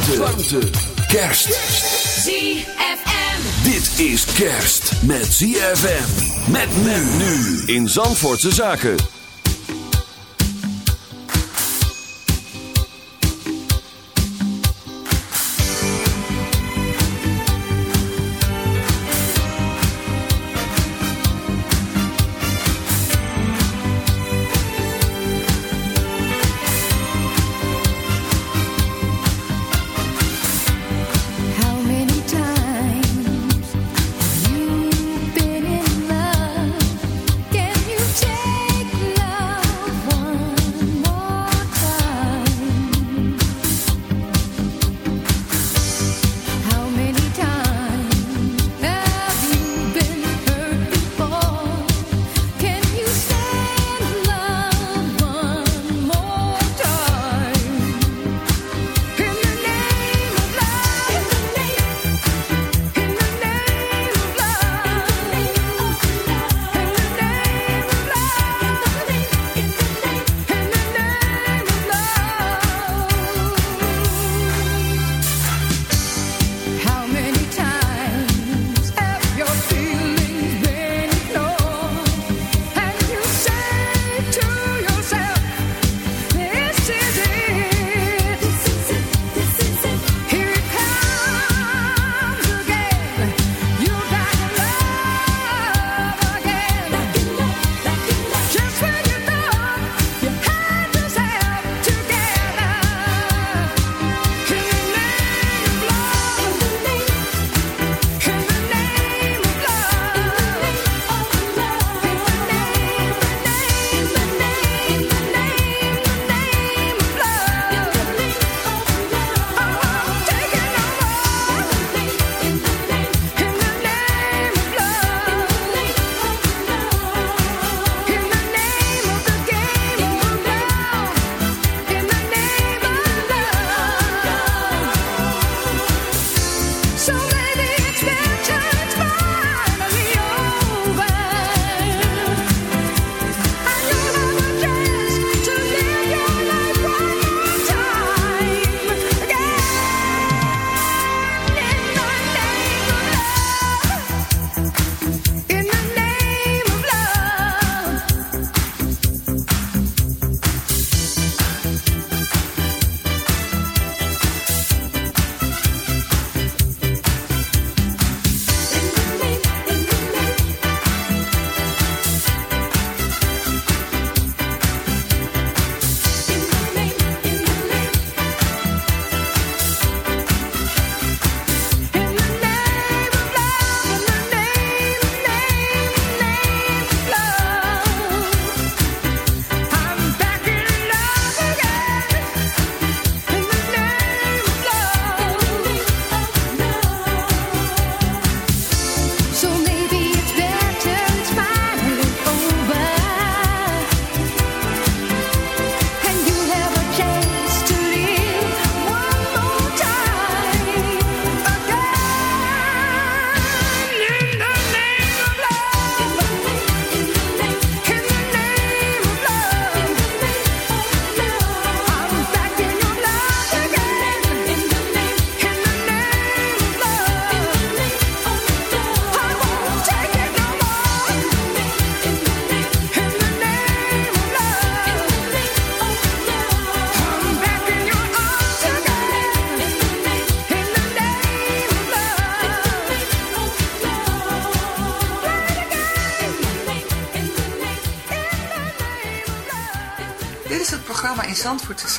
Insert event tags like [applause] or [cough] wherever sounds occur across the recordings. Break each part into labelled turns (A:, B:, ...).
A: warmte, warmte. kerst.
B: ZFM.
A: Dit is kerst met ZFM. Met men nu in Zandvoortse Zaken.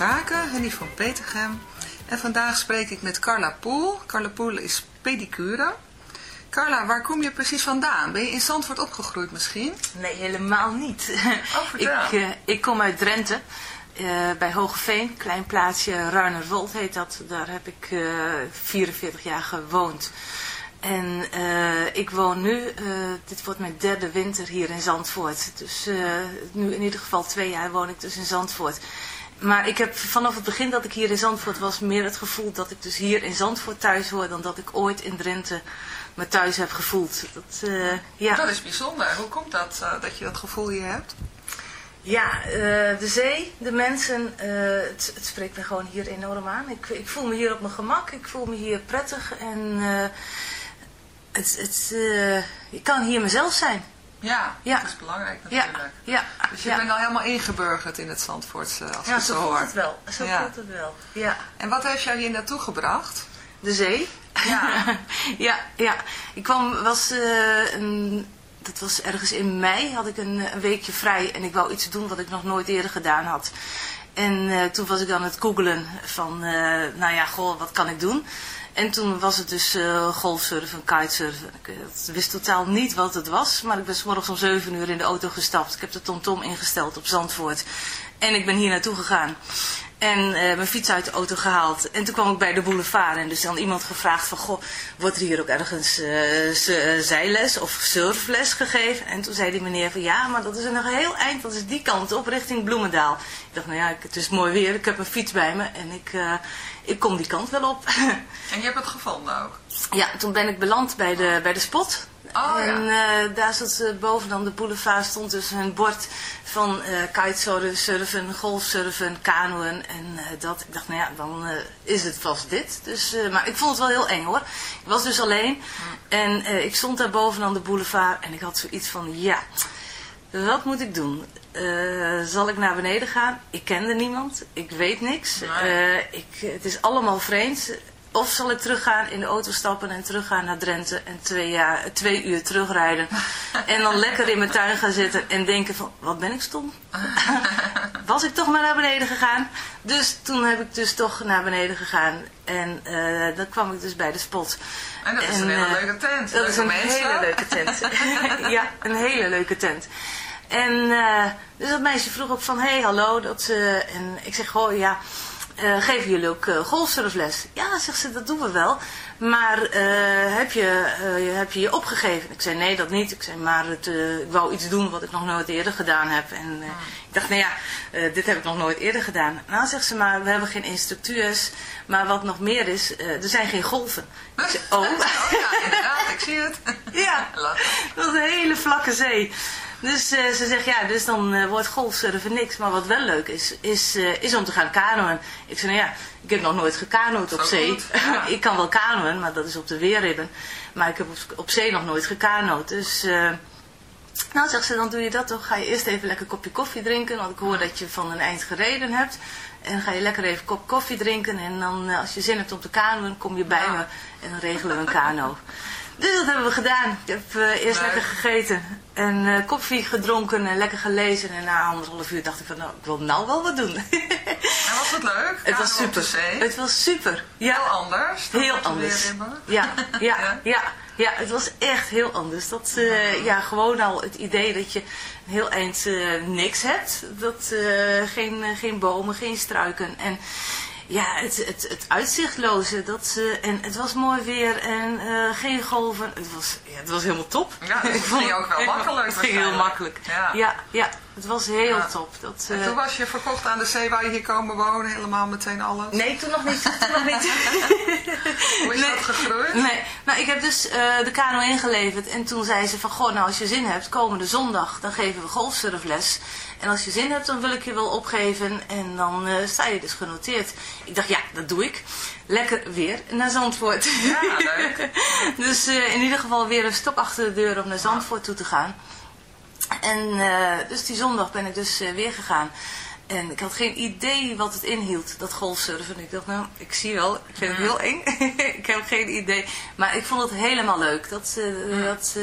C: Zaken, Henny van Petergem. En vandaag spreek ik met Carla Poel. Carla Poel is pedicure. Carla, waar kom je precies vandaan? Ben je in Zandvoort opgegroeid misschien?
D: Nee, helemaal niet. [laughs]
C: Oh,
D: ik, eh, ik kom uit Drenthe, eh, bij Hogeveen, klein plaatsje, Ruinerwold heet dat. Daar heb ik eh, 44 jaar gewoond. En eh, ik woon nu, eh, dit wordt mijn derde winter hier in Zandvoort. Dus eh, nu in ieder geval twee jaar woon ik dus in Zandvoort. Maar ik heb vanaf het begin dat ik hier in Zandvoort was meer het gevoel dat ik dus hier in Zandvoort thuis hoor dan dat ik ooit in Drenthe me thuis heb gevoeld. Dat, eh, ja.
C: Dat is bijzonder. Hoe komt dat, eh, dat je dat gevoel hier hebt?
D: Ja, eh, de zee, de mensen, het, het spreekt me gewoon hier enorm aan. Ik, ik voel me hier op mijn gemak, ik voel me hier prettig en het, het, ik kan hier mezelf zijn.
C: Ja,
D: Ja.
C: dat is belangrijk
D: Ja,
C: natuurlijk.
D: ja.
C: Dus je
D: ja.
C: bent al helemaal ingeburgerd in het Zandvoortse, als
D: ja,
C: ik
D: zo
C: zo
D: voelt
C: hoor.
D: het wel. Zo
C: Ja.
D: voelt het wel. Ja.
C: En wat heeft jou hier naartoe gebracht?
D: De zee.
C: Ja. [laughs]
D: ja, ja. Ik kwam, was, eh, een, dat was ergens in mei, had ik een, een weekje vrij en ik wou iets doen wat ik nog nooit eerder gedaan had. En eh, toen was ik aan het googelen van, eh, nou ja, goh, wat kan ik doen? En toen was het dus eh, golfsurfen, kitesurfen. Ik eh, wist totaal niet wat het was, maar ik ben 's morgens om 7 uur in de auto gestapt. Ik heb de TomTom ingesteld op Zandvoort. En ik ben hier naartoe gegaan. En eh, mijn fiets uit de auto gehaald. En toen kwam ik bij de boulevard. En dus dan iemand gevraagd van... Goh, wordt er hier ook ergens eh, zijles of surfles gegeven? En toen zei die meneer van... Ja, maar dat is nog een heel eind. Dat is die kant op, richting Bloemendaal. Ik dacht, nou ja, het is mooi weer. Ik heb een fiets bij me. En ik, ik kom die kant wel op. [laughs]
C: En je hebt het gevonden ook?
D: ja, toen ben ik beland bij de, bij de spot.
C: Oh, ja.
D: en eh, daar zat eh, bovenaan de boulevard stond dus een bord van eh kitesurfen, golfsurfen, kanoën en eh, dat. Ik dacht, nou ja, dan is het vast dit. Dus, maar ik vond het wel heel eng hoor. Ik was dus alleen en eh, ik stond daar bovenaan de boulevard en ik had zoiets van, ja, wat moet ik doen? Zal ik naar beneden gaan? Ik kende niemand. Ik weet niks.
C: Nee.
D: Ik, het is allemaal vreemd. Of zal ik teruggaan, in de auto stappen en teruggaan naar Drenthe en twee, jaar, twee uur terugrijden. en dan lekker in mijn tuin gaan zitten en denken van, wat ben ik stom? [laughs] Was ik toch maar naar beneden gegaan? Dus toen heb ik dus toch naar beneden gegaan. En eh, dan kwam ik dus bij de spot.
C: En dat is
D: En,
C: een hele
D: eh,
C: leuke tent.
D: Dat is een
C: mensen.
D: hele leuke tent. [laughs] ja, een hele leuke tent. En eh, dus dat meisje vroeg ook van, hé, hey, hallo. Dat, en ik zeg, oh ja, eh, geven jullie ook eh, golfsurfles? Ja, zegt ze, dat doen we wel. Maar eh, heb, je, heb je je opgegeven? Ik zei, nee, dat niet. Ik zei, maar het, ik wou iets doen wat ik nog nooit eerder gedaan heb. En eh, ik dacht, nou ja, dit heb ik nog nooit eerder gedaan. Nou, zegt ze, maar we hebben geen instructeurs. Maar wat nog meer is, er zijn geen golven. Ik zei, oh.
C: Oh [laughs] ja, inderdaad, ik zie het.
D: Ja, [laughs] dat is een hele vlakke zee. Dus eh, ze zegt, ja, dus dan eh, wordt golfsurfen niks. Maar wat wel leuk is, is, eh, is om te gaan kanoën. Ik zei, nou ja, ik heb nog nooit gekanoed op zee.
C: goed, ja. [laughs]
D: ik kan wel kanoën, maar dat is op de weerribben. Maar ik heb op, op zee nog nooit gekanoed. Dus, nou zegt ze, dan doe je dat toch. Ga je eerst even lekker een kopje koffie drinken. Want ik hoor dat je van een eind gereden hebt. En dan ga je lekker even een kop koffie drinken. En dan, als je zin hebt om te kanoën, kom je bij
C: Ja.
D: me. En dan regelen we een kano. [laughs] Dus dat hebben we gedaan. Ik heb eh, eerst lekker gegeten. En eh, koffie gedronken en lekker gelezen. En na anderhalf uur dacht ik van, nou, ik wil nou wel wat doen. [laughs]
C: En was het leuk?
D: het was super. Het was super. Ja.
C: Heel anders.
D: Heel anders. Ja, [laughs] ja,
C: Ja?
D: ja, ja, het was echt heel anders. Dat, eh, ja, gewoon al het idee dat je een heel eind eh, niks hebt. Dat, eh, geen, eh, geen bomen, geen struiken. En ja, het, het, het uitzichtloze. Dat, en het was mooi weer en eh, geen golven. Het was, ja, het was helemaal top.
C: Ja, dus [laughs] het ging ook wel makkelijk
D: Het ging heel makkelijk.
C: Ja.
D: Ja, ja, het was heel
C: Ja.
D: top. Dat,
C: En
D: eh,
C: toen was je verkocht aan de zee, waar je hier komen wonen, helemaal meteen alles.
D: Nee, toen nog niet. Toen nog niet. [laughs]
C: Hoe is
D: Nee.
C: dat gegroeid?
D: Nee, nou ik heb dus eh, de kano ingeleverd en toen zei ze van, goh, nou als je zin hebt, komende zondag, dan geven we golfsurfles. En als je zin hebt, dan wil ik je wel opgeven en dan eh, sta je dus genoteerd. Ik dacht, ja, dat doe ik. Lekker weer naar Zandvoort.
C: Ja, leuk. [laughs]
D: dus eh, in ieder geval weer een stok achter de deur om naar Zandvoort toe te gaan. En eh, dus die zondag ben ik dus weer gegaan. En ik had geen idee wat het inhield, dat golfsurfen. Ik dacht, nou, ik zie wel, ik vind het heel eng. [laughs] ik heb geen idee. Maar ik vond het helemaal leuk. Dat, dat,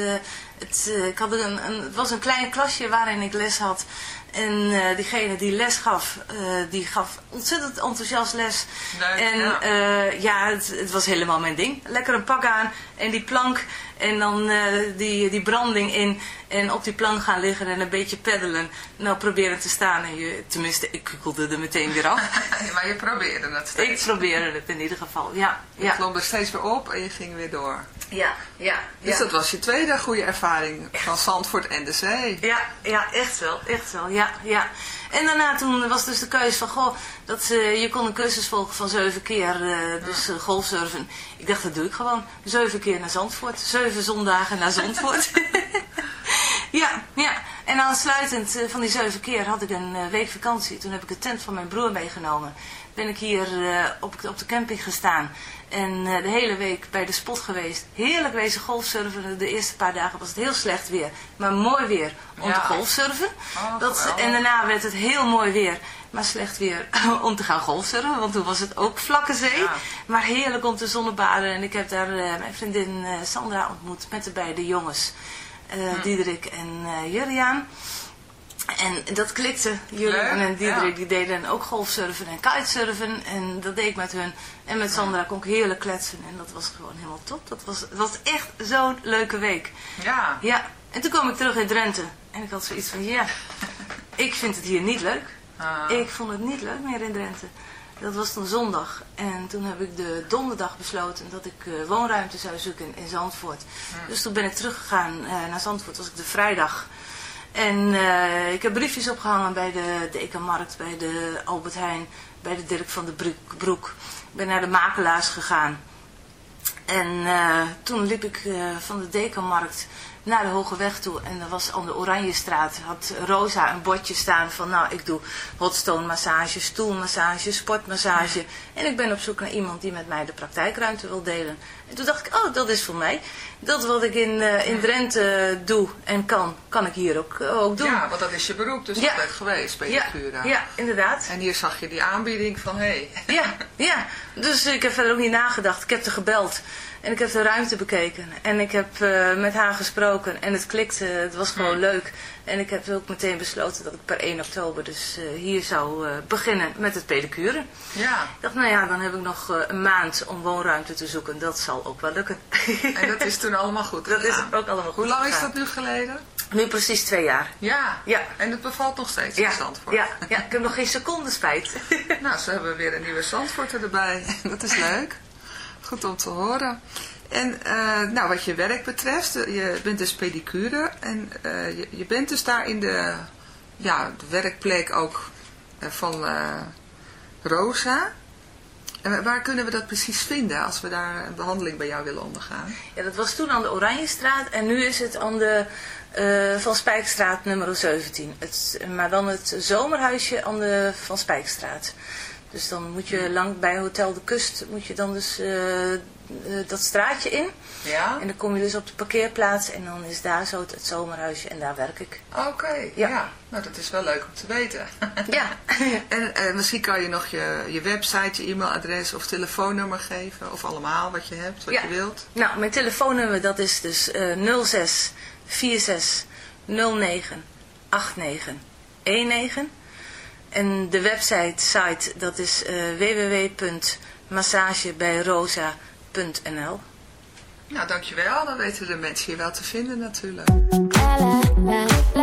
D: het, ik had een, een, het was een klein klasje waarin ik les had. En eh, diegene die les gaf, eh, die gaf ontzettend enthousiast les.
C: Leuk,
D: en
C: ja.
D: eh, ja, het, het was helemaal mijn ding. Lekker een pak aan en die plank en dan eh, die, die branding in. En op die plank gaan liggen en een beetje peddelen. Nou, proberen te staan. En je, tenminste, ik kukkelde er meteen weer af. [laughs]
C: maar je probeerde het
D: ik
C: steeds.
D: probeerde het in ieder geval, ja.
C: Je
D: Ja,
C: klom er steeds weer op en je ging weer door.
D: ja, ja.
C: Dus
D: ja.
C: dat was je tweede goede ervaring van Zandvoort en de zee.
D: Ja, ja, echt wel, echt wel, ja, ja. En daarna toen was dus de keuze van, goh, dat, eh, je kon een cursus volgen van zeven keer, eh, dus eh, golfsurfen. Ik dacht, dat doe ik gewoon. Zeven keer naar Zandvoort, zeven zondagen naar Zandvoort. [laughs] ja, ja. En aansluitend van die zeven keer had ik een week vakantie. Toen heb ik de tent van mijn broer meegenomen. Ben ik hier op, op de camping gestaan. En eh, de hele week bij de spot geweest. Heerlijk wezen golfsurfen. De eerste paar dagen was het heel slecht weer. Maar mooi weer om
C: Ja.
D: te golfsurfen.
C: Oh,
D: dat, en daarna werd het heel mooi weer. Maar slecht weer [laughs] om te gaan golfsurfen. Want toen was het ook vlakke zee.
C: Ja.
D: Maar heerlijk om te zonnebaden. En ik heb daar eh, mijn vriendin eh, Sandra ontmoet. Met de beide jongens.
C: Hm.
D: Diederik en eh Juriaan. En dat klikte.
C: Leuk,
D: en Diederik
C: ja.
D: die deden ook golfsurfen en kitesurfen. En dat deed ik met hun. En met Sandra kon ik heerlijk kletsen. En dat was gewoon helemaal top. Dat was, het was echt zo'n leuke week.
C: Ja.
D: Ja, en toen kwam ik terug in Drenthe. En ik had zoiets van, ja, [laughs] ik vind het hier niet leuk.
C: Ah.
D: Ik vond het niet leuk meer in Drenthe. Dat was toen zondag. En toen heb ik de donderdag besloten dat ik eh, woonruimte zou zoeken in Zandvoort. Dus toen ben ik teruggegaan eh, naar Zandvoort. was ik de vrijdag. En eh, ik heb briefjes opgehangen bij de Dekenmarkt, bij de Albert Heijn, bij de Dirk van de Broek-. Ik ben naar de makelaars gegaan. En eh, toen liep ik eh, van de Dekenmarkt naar de Hoge Weg toe. En er was aan de Oranjestraat, had Rosa een bordje staan van... nou, ik doe hotstone massage, stoelmassage, sportmassage. En ik ben op zoek naar iemand die met mij de praktijkruimte wil delen. En toen dacht ik, oh, dat is voor mij. Dat wat ik in, eh, in Drenthe doe en kan, kan ik hier ook, eh, ook doen.
C: Ja, want dat is je beroep dus
D: Ja.
C: altijd geweest,
D: ja,
C: pedicure.
D: ja, inderdaad.
C: En hier zag je die aanbieding van, hé, hey,
D: Ja, ja. Dus ik heb verder ook niet nagedacht. Ik heb er gebeld. En ik heb de ruimte bekeken. En ik heb eh, met haar gesproken. En het klikte. Het was gewoon
C: Hmm.
D: leuk. En ik heb ook meteen besloten dat ik per 1 oktober dus eh, hier zou eh, beginnen met het pedicure.
C: ja.
D: Ik dacht, nou ja, dan heb ik nog een maand om woonruimte te zoeken. Dat zal ook wel lukken.
C: En dat is toen allemaal goed
D: dat is ook allemaal goed
C: Hoe lang is dat nu geleden?
D: Nu precies twee jaar.
C: Ja.
D: Ja.
C: En het bevalt nog steeds
D: Ja,
C: in Zandvoort.
D: ja, ja, ik heb nog geen seconde spijt. [laughs]
C: Nou, ze hebben weer een nieuwe Zandvoorter erbij. [laughs] Dat is leuk. Goed om te horen. En eh, nou, wat je werk betreft, eh, je bent dus pedicure. En eh, je, je bent dus daar in de, ja, de werkplek ook van Rosa. En waar kunnen we dat precies vinden als we daar een behandeling bij jou willen ondergaan?
D: Ja, dat was toen aan de Oranjestraat en nu is het aan de Van Spijkstraat nummer 17. Het, maar dan het zomerhuisje aan de Van Spijkstraat. Dus dan moet je lang bij Hotel de Kust, moet je dan dus eh, eh, dat straatje in.
C: Ja?
D: En dan kom je dus op de parkeerplaats en dan is daar zo het, het zomerhuisje en daar werk ik.
C: Oké, ja.
D: Ja.
C: Nou, dat is wel leuk om te weten. [laughs]
D: Ja,
C: En eh, misschien kan je nog je, je website, je e-mailadres of telefoonnummer geven. Of allemaal wat je hebt, wat
D: Ja.
C: je wilt.
D: nou mijn telefoonnummer dat is dus eh 06 46 09 89 19. En de website site dat is eh www.massagebijrosa.nl
C: Nou, dankjewel. Dan weten de mensen je wel te vinden natuurlijk.
E: La la la la. La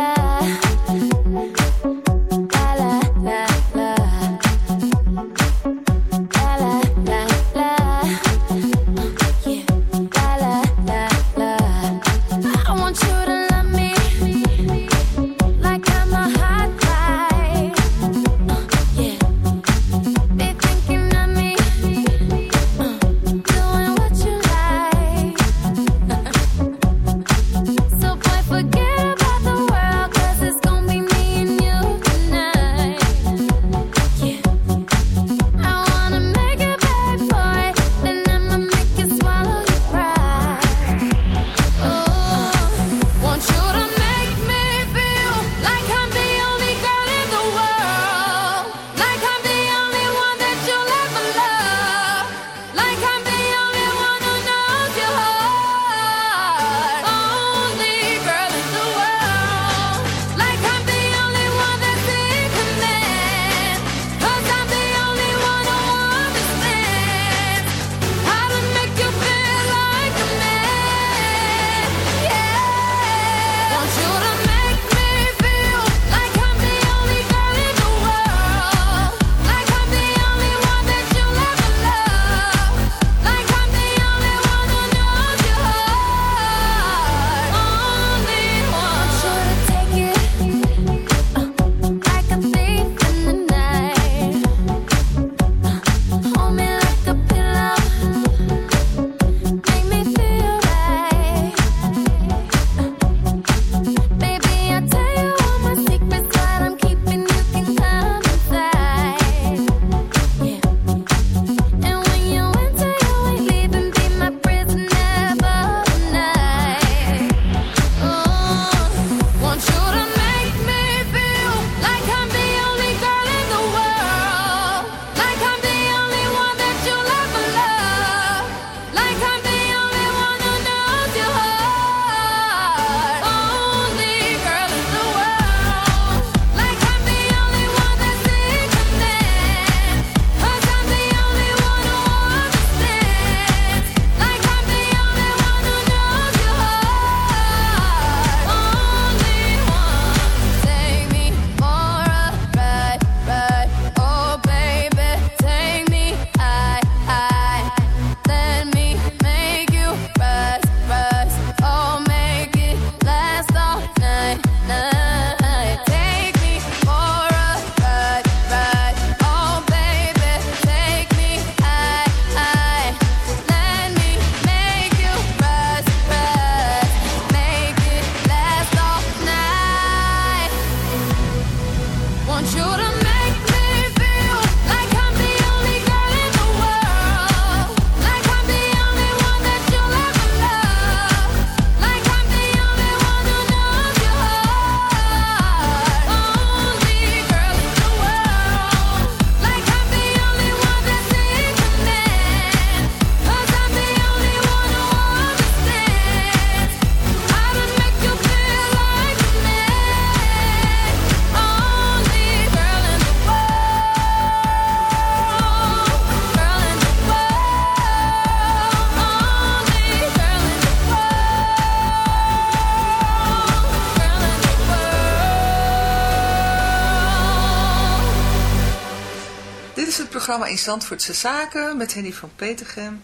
C: programma in Zandvoortse Zaken met Henny van Petergem.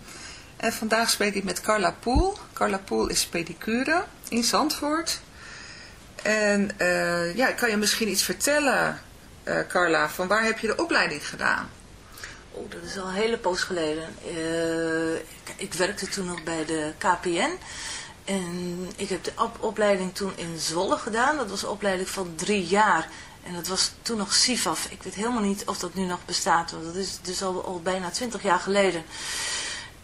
C: En vandaag spreek ik met Carla Poel. Carla Poel is pedicure in Zandvoort. En eh, ja, kan je misschien iets vertellen, eh, Carla, van waar heb je de opleiding gedaan?
D: Oh, dat is al een hele poos geleden. Eh, ik, ik werkte toen nog bij de KPN. En ik heb de op- opleiding toen in Zwolle gedaan. Dat was een opleiding van drie jaar. En dat was toen nog SIFAF. Ik weet helemaal niet of dat nu nog bestaat. Want dat is dus al, bijna twintig jaar geleden.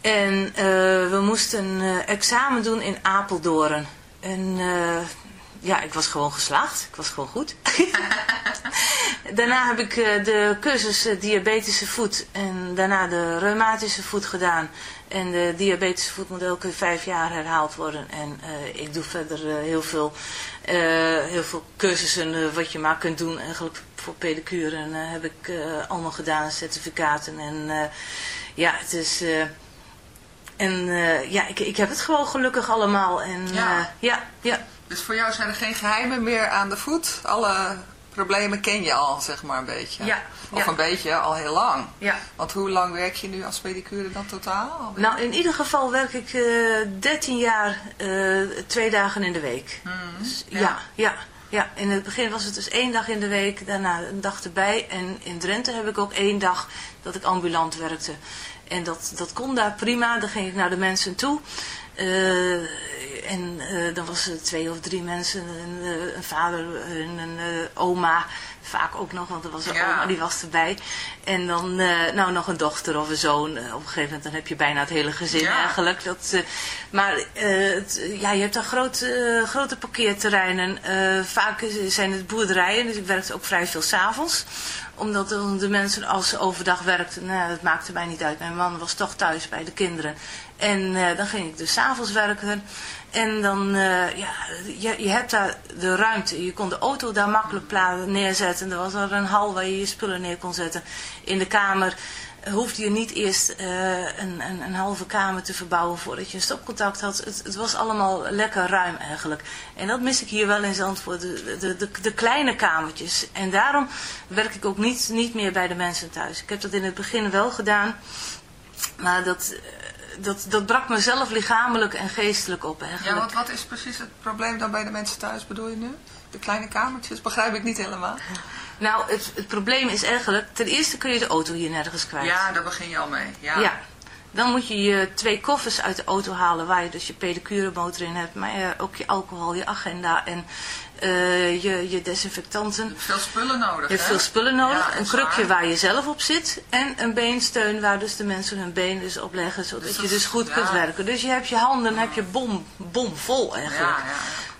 D: En eh, we moesten een eh, examen doen in Apeldoorn. En eh, ja, ik was gewoon geslaagd. Ik was gewoon goed. [laughs] daarna heb ik de cursus diabetische voet en daarna de reumatische voet gedaan. En de diabetische voet moet elke vijf jaar herhaald worden. En eh, ik doe verder eh, heel, veel, eh, heel veel cursussen wat je maar kunt doen. Eigenlijk voor pedicure en, eh, heb ik allemaal gedaan, certificaten. En ja, het is... en ja, ik, ik heb het gewoon gelukkig allemaal. En
C: ja,
D: ja.
C: Dus voor jou zijn er geen geheimen meer aan de voet? Alle problemen ken je al, zeg maar, een beetje?
D: Ja,
C: Of
D: ja.
C: een beetje, al heel lang?
D: ja.
C: Want hoe lang werk je nu als pedicure dan totaal?
D: Nou, in ieder geval werk ik eh 13 jaar eh, twee dagen in de week. Dus,
C: ja.
D: ja. ja, ja, In het begin was het dus één dag in de week, daarna een dag erbij. En in Drenthe heb ik ook één dag dat ik ambulant werkte. En dat, dat kon daar prima, dan ging ik naar de mensen toe. Eh, en eh, dan was er twee of drie mensen, een, eh, een vader en een eh, oma, vaak ook nog, want er was een
C: Ja.
D: oma, die was erbij. En dan nou nog een dochter of een zoon. Op een gegeven moment dan heb je bijna het hele gezin
C: Ja.
D: eigenlijk. Dat, maar ja, je hebt daar grote, grote parkeerterreinen. Vaak zijn het boerderijen, dus ik werkte ook vrij veel s'avonds omdat de mensen als ze overdag werkten, nou, dat maakte mij niet uit. Mijn man was toch thuis bij de kinderen. En eh, dan ging ik dus s'avonds werken. En dan, eh, ja, je, je hebt daar de ruimte. Je kon de auto daar makkelijk neerzetten. Er was er een hal waar je je spullen neer kon zetten. In de kamer hoefde je niet eerst eh, een, een, een halve kamer te verbouwen voordat je een stopcontact had. Het, het was allemaal lekker ruim eigenlijk. En dat mis ik hier wel in Zandvoort, de, de, de, de kleine kamertjes. En daarom werk ik ook niet, niet meer bij de mensen thuis. Ik heb dat in het begin wel gedaan, maar dat, eh, dat, dat brak mezelf lichamelijk en geestelijk op
C: Ja, want wat is precies het probleem dan bij de mensen thuis, bedoel je nu? De kleine kamertjes, begrijp ik niet helemaal.
D: Nou, het, het probleem is eigenlijk, ten eerste kun je de auto hier nergens kwijt.
C: Ja, daar begin je al mee. Ja.
D: Ja. Dan moet je je twee koffers uit de auto halen waar je dus je pedicure in hebt, maar eh, ook je alcohol, je agenda en eh, je, je desinfectanten.
C: Je hebt veel spullen nodig,
D: Je hebt
C: hè?
D: veel spullen nodig,
C: Ja,
D: een krukje
C: waar.
D: je zelf op zit en een beensteun waar dus de mensen hun been dus op leggen, zodat
C: Dus
D: je dus goed
C: ja.
D: kunt werken. Dus je hebt je handen, heb je bom, bom vol eigenlijk.
C: ja, ja.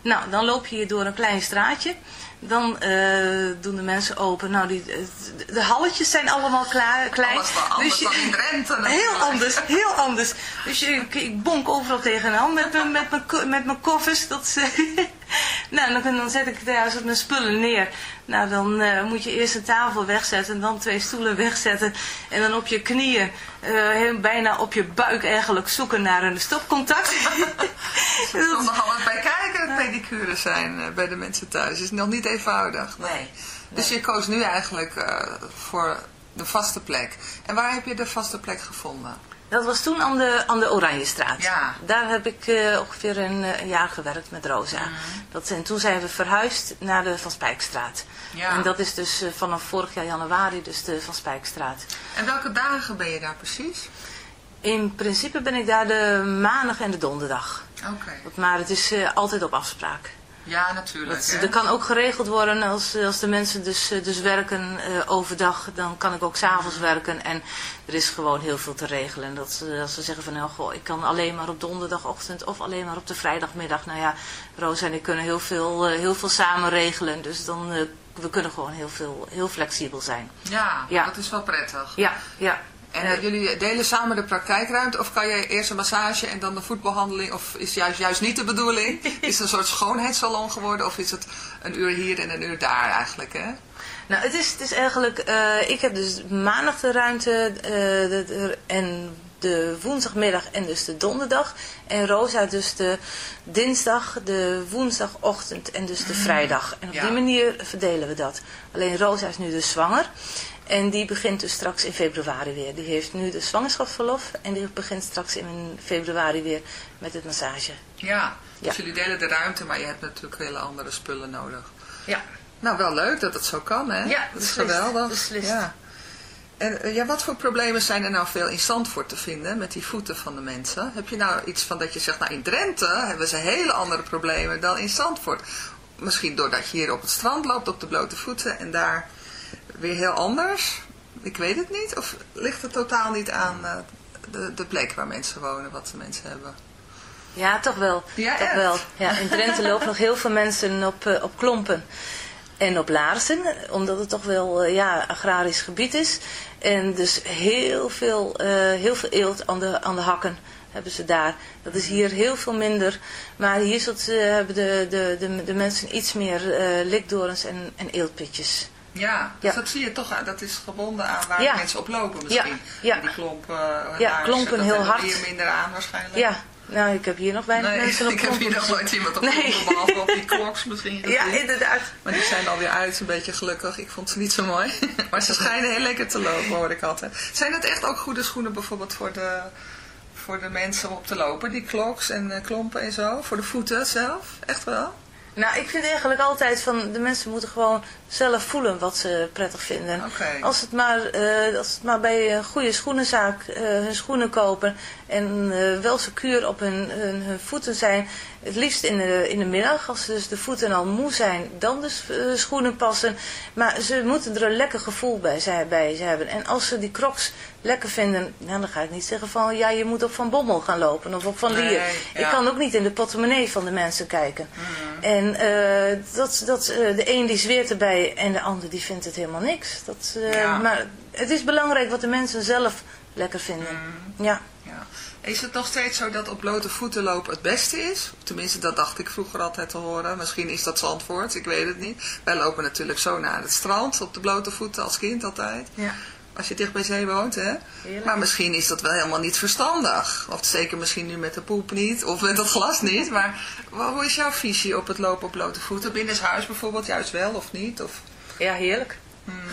D: Nou, dan loop je hier door een klein straatje. Dan eh, doen de mensen open. Nou, die, de, de halletjes zijn allemaal klaar, klein.
C: Alles wel anders
D: Dus je-
C: dan in Drenthe
D: Heel anders, heel anders. Dus je, ik, bonk overal tegenaan met, mijn- met, mijn, met mijn koffers. Dat, [laughs] [laughs] nou, dan, dan zet ik mijn spullen neer. Nou, dan eh, moet je eerst een tafel wegzetten en dan twee stoelen wegzetten. En dan op je knieën, eh, bijna op je buik eigenlijk zoeken naar een stopcontact. [laughs]
C: Er komt nogal wat bij kijken, het pedicure zijn eh, bij de mensen thuis. is nog niet eenvoudig.
D: Nee.
C: Dus je koos nu eigenlijk voor de vaste plek. En waar heb je de vaste plek gevonden?
D: Dat was toen aan de, aan de Oranjestraat.
C: Ja.
D: Daar heb ik eh, ongeveer een, eh, een jaar gewerkt met Rosa.
C: Mhm.
D: dat, en toen zijn we verhuisd naar de Van Spijkstraat.
C: Ja.
D: En dat is dus eh, vanaf vorig jaar januari dus de Van Spijkstraat.
C: En welke dagen ben je daar precies?
D: In principe ben ik daar de maandag en de donderdag.
C: Oké.
D: Maar het is altijd op afspraak.
C: Ja, natuurlijk.
D: Dat, kan ook geregeld worden als, als de mensen dus, eh, dus werken eh, overdag, dan kan ik ook s'avonds werken. En er is gewoon heel veel te regelen. Dat ze, als ze zeggen van, nou, goh, ik kan alleen maar op donderdagochtend of alleen maar op de vrijdagmiddag. Nou ja, Roos en ik kunnen heel veel, eh, heel veel samen regelen. Dus dan, we kunnen gewoon heel, veel, heel flexibel zijn.
C: Ja,
D: Ja.
C: dat is wel prettig.
D: Ja, ja.
C: En eh, jullie delen samen de praktijkruimte of kan je eerst een massage en dan de voetbehandeling? Of is juist, juist niet de bedoeling? [laughs] Is het een soort schoonheidssalon geworden of is het een uur hier en een uur daar eigenlijk? Hè?
D: Nou, het is, het is eigenlijk, eh, ik heb dus maandag de ruimte eh, de- de- en de woensdagmiddag en dus de donderdag. En Rosa dus de dinsdag, de woensdagochtend en dus de vrijdag. En op
C: Ja.
D: die manier verdelen we dat. Alleen Rosa is nu dus zwanger. En die begint dus straks in februari weer. Die heeft nu de zwangerschapsverlof. En die begint straks in februari weer met het massage.
C: Ja, dus
D: Ja.
C: jullie delen de ruimte, maar je hebt natuurlijk hele andere spullen nodig.
D: Ja.
C: Nou, wel leuk dat het zo kan, hè?
D: Ja,
C: dat is
D: beslist,
C: geweldig.
D: beslist.
C: Ja. En eh, ja, wat voor problemen zijn er nou veel in Zandvoort te vinden met die voeten van de mensen? Heb je nou iets van dat je zegt, nou in Drenthe hebben ze hele andere problemen dan in Zandvoort? Misschien doordat je hier op het strand loopt op de blote voeten en daar weer heel anders? Ik weet het niet. Of ligt het totaal niet aan eh, de, de plek waar mensen wonen, wat de mensen hebben?
D: Ja, toch wel.
C: Ja,
D: toch
C: echt?
D: wel. Ja, in Drenthe lopen nog heel veel mensen op, eh, op klompen en op laarzen. Omdat het toch wel eh, ja, agrarisch gebied is. En dus heel veel, eh, heel veel eelt aan de, aan de hakken hebben ze daar. Dat is hier heel veel minder. Maar hier zult, hebben de, de, de, de mensen iets meer eh likdorens en, en eeltpitjes.
C: Ja, dus
D: Ja.
C: dat zie je toch, dat is gebonden aan waar
D: Ja.
C: mensen op lopen misschien.
D: Ja, ja.
C: Die klompen, eh,
D: Ja, klompen
C: dat
D: heel hard.
C: hier minder aan waarschijnlijk.
D: Ja, nou ik heb hier nog weinig
C: Nee, [laughs]
D: mensen op
C: ik heb hier nog nooit iemand op
D: Nee.
C: klompen, behalve op die kloks misschien. [laughs]
D: Ja, inderdaad.
C: Maar die zijn alweer uit, een beetje gelukkig. Ik vond ze niet zo mooi. [laughs] Maar ze schijnen heel lekker te lopen, hoor ik altijd. Zijn het echt ook goede schoenen bijvoorbeeld voor de, voor de mensen om op te lopen? Die kloks en eh, klompen en zo? Voor de voeten zelf? Echt wel?
D: Nou, ik vind eigenlijk altijd van de mensen moeten gewoon zelf voelen wat ze prettig vinden. Als, het maar, eh, als het maar bij een goede schoenenzaak eh, hun schoenen kopen en eh, wel secuur op hun, hun, hun voeten zijn. Het liefst in de, in de middag, als dus de voeten al moe zijn, dan dus eh, schoenen passen. Maar ze moeten er een lekker gevoel bij, bij ze hebben. En als ze die crocs lekker vinden, nou, dan ga ik niet zeggen van ja, je moet op Van Bommel gaan lopen of op Van
C: Nee,
D: Lier.
C: ja.
D: Ik kan ook niet in de portemonnee van de mensen kijken. En eh, dat, dat, eh, de een die zweert erbij en de ander die vindt het helemaal niks. Dat, eh,
C: Ja.
D: Maar het is belangrijk wat de mensen zelf lekker vinden. Ja.
C: Ja. Is het nog steeds zo dat op blote voeten lopen het beste is? Tenminste, dat dacht ik vroeger altijd te horen. Misschien is dat Zandvoort, ik weet het niet. Wij lopen natuurlijk zo naar het strand op de blote voeten als kind altijd.
D: ja.
C: Als je dicht bij zee woont, hè?
D: Heerlijk.
C: Maar misschien is dat wel helemaal niet verstandig. Of zeker misschien nu met de poep niet, of met het glas niet. [laughs] Maar hoe is jouw visie op het lopen op blote voeten? Binnenshuis bijvoorbeeld, juist wel of niet? Of...
D: Ja, heerlijk.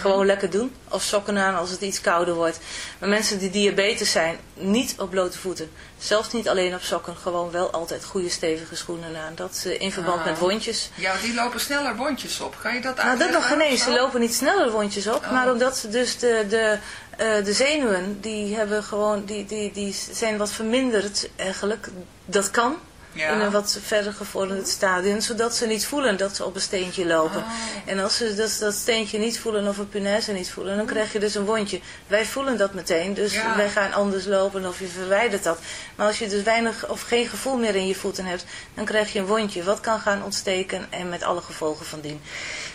D: Gewoon lekker doen. Of sokken aan als het iets kouder wordt. Maar mensen die diabetes zijn, niet op blote voeten. Zelfs niet alleen op sokken. Gewoon wel altijd goede stevige schoenen aan. Dat eh, in verband
C: Ah.
D: met wondjes.
C: Ja, die lopen sneller wondjes op. Kan je dat
D: Nou, dat nog eens. Ze lopen niet sneller wondjes op.
C: Oh.
D: Maar omdat ze dus de, de, eh, de zenuwen, die, hebben gewoon, die, die, die zijn wat verminderd eigenlijk. Dat kan.
C: Ja.
D: In een wat verder gevorderd stadium. Zodat ze niet voelen dat ze op een steentje lopen.
C: Oh.
D: En als ze dat, dat steentje niet voelen of een punaise niet voelen. Dan krijg je dus een wondje. Wij voelen dat meteen. Dus
C: Ja.
D: wij gaan anders lopen of je verwijdert dat. Maar als je dus weinig of geen gevoel meer in je voeten hebt. Dan krijg je een wondje. Wat kan gaan ontsteken. En met alle gevolgen van dien.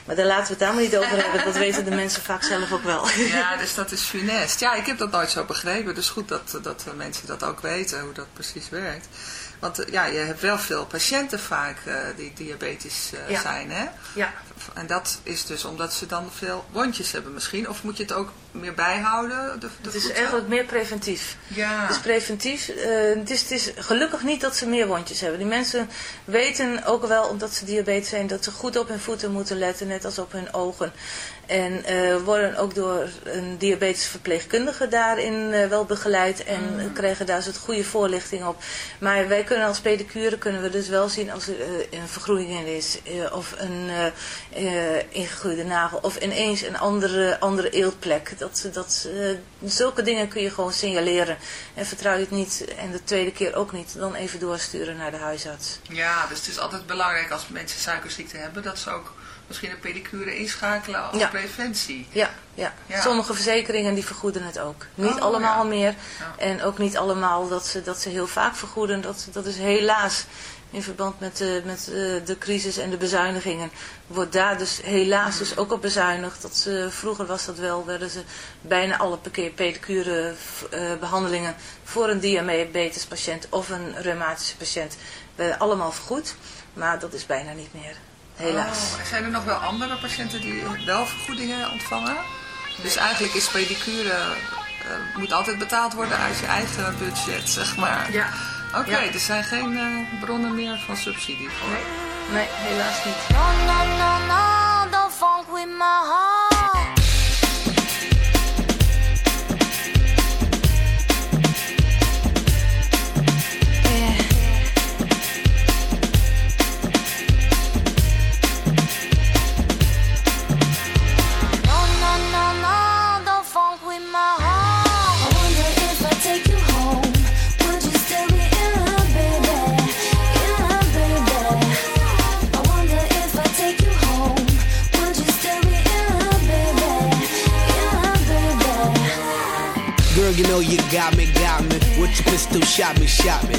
D: Maar daar laten we het daar maar niet over hebben. Dat weten de mensen vaak zelf ook wel. [laughs]
C: Ja, dus dat is funest. Ja, ik heb dat nooit zo begrepen. Dus goed dat, dat mensen dat ook weten, hoe dat precies werkt. Want eh, ja, je hebt wel veel patiënten vaak eh, die diabetisch eh,
D: Ja.
C: zijn, hè?
D: Ja.
C: En dat is dus omdat ze dan veel wondjes hebben misschien. Of moet je het ook meer bijhouden, de, de
D: Het is eigenlijk meer preventief.
C: Ja,
D: Het is preventief. het, is, het is gelukkig niet dat ze meer wondjes hebben. Die mensen weten ook wel, omdat ze diabetes zijn, dat ze goed op hun voeten moeten letten, net als op hun ogen. En eh, worden ook door een diabetes verpleegkundige daarin eh, wel begeleid en krijgen daar zo'n goede voorlichting op. Maar wij kunnen als pedicure kunnen we dus wel zien als er eh, een vergroening in is of een ingegroeide nagel of ineens een andere, andere eeltplek. Dat, dat, zulke dingen kun je gewoon signaleren. En vertrouw je het niet en de tweede keer ook niet, dan even doorsturen naar de huisarts.
C: ja, dus het is altijd belangrijk als mensen suikerziekte hebben, dat ze ook misschien een pedicure inschakelen als
D: Ja.
C: preventie.
D: Ja, ja.
C: Ja.
D: sommige verzekeringen die vergoeden het ook. Niet
C: Oh,
D: allemaal
C: ja.
D: meer. En ook niet allemaal dat ze, dat ze heel vaak vergoeden. Dat, dat is helaas in verband met, de, met de, de crisis en de bezuinigingen. Wordt daar dus helaas dus ook op bezuinigd. Dat ze, vroeger was dat wel, werden ze bijna alle pedicure eh, behandelingen voor een diabetespatiënt of een reumatische patiënt werden allemaal vergoed. Maar dat is bijna niet meer. Helaas.
C: Oh, zijn er nog wel andere patiënten die wel vergoedingen ontvangen? Dus eigenlijk is pedicure eh, moet altijd betaald worden uit je eigen budget, zeg maar.
D: Ja.
C: Oké,
D: Ja.
C: er zijn geen eh, bronnen meer van subsidie voor.
D: Nee, nee, helaas niet.
B: No, no, no, no, don't funk with my heart.
F: Know you got me, got me. With your pistol, shot me, shot me.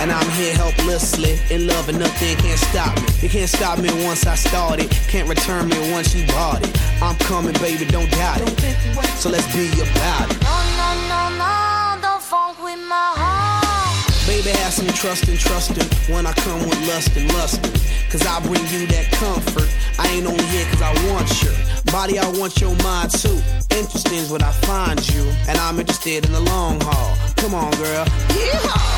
F: And I'm here helplessly, in love and nothing can't stop me. You can't stop me once I started, can't return me once you bought it. I'm coming, baby, don't doubt it. So let's be about it.
B: No, no, no, no, don't funk with my heart.
F: Baby, have some trust and trusting when I come with lust and lust. Cause I bring you that comfort. I ain't only here cause I want your body, I want your mind too. Interesting is what I find you, and I'm interested in the long haul. Come on, girl. Yeehaw!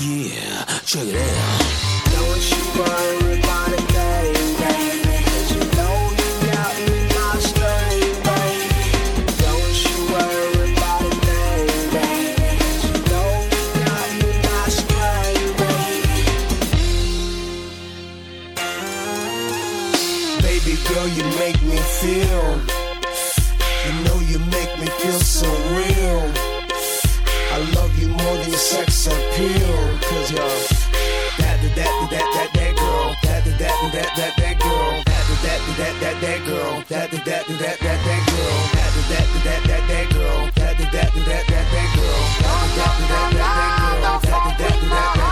F: yeah, check it out. Don't you worry about a thing, baby. you know you got me. Don't you worry about a thing, you know you got me. Baby girl, you make me feel. You know you make me feel so real. I love you more than sex appeal. Cause you're that, that, that, that, that, that girl. That, that, that, that, that, that girl. That, that, that, that, that girl. That, that, that, that, that, that girl. That, that, that, that, that girl. That, that, that, that, that, that girl. That, that, that, that, that, that girl. That, that, that, that, that girl.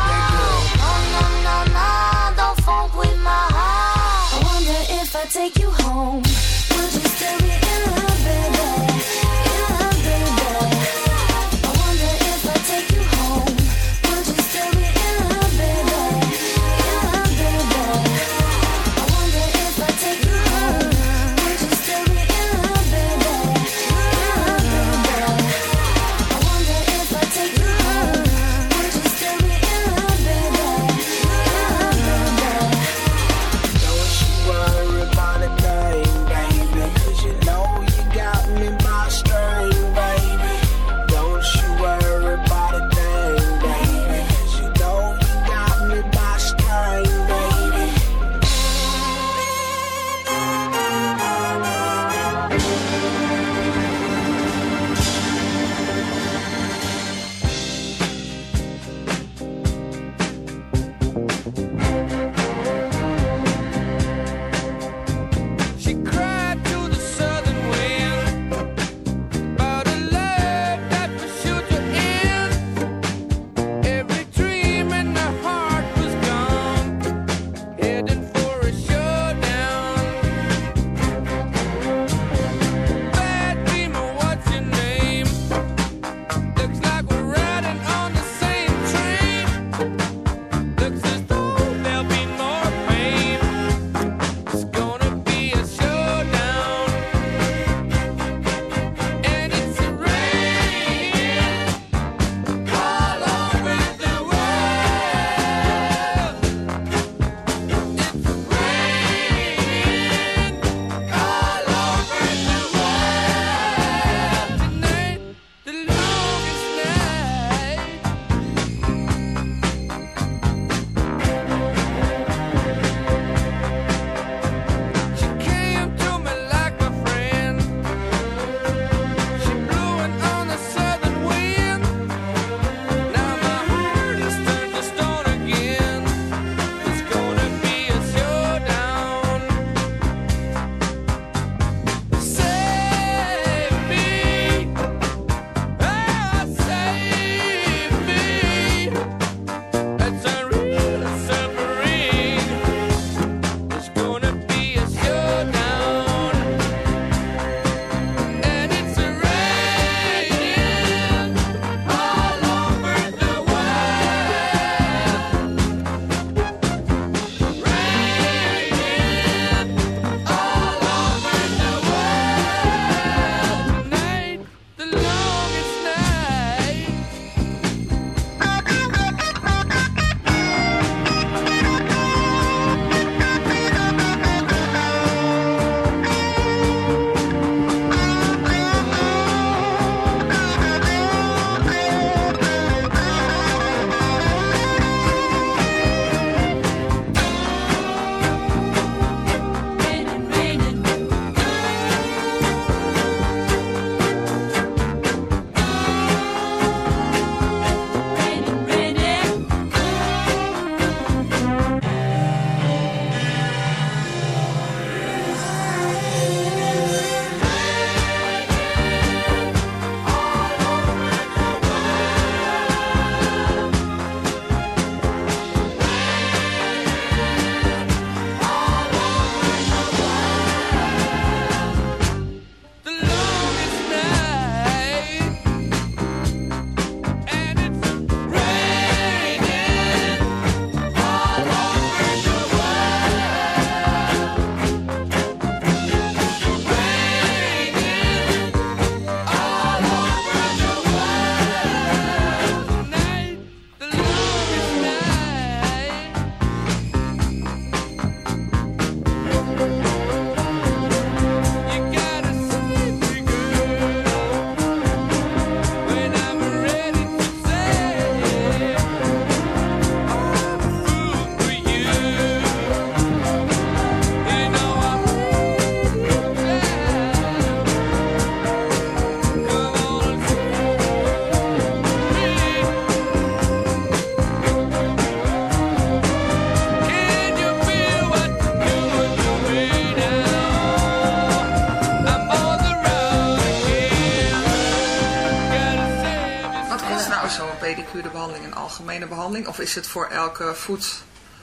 C: Het voor elke voet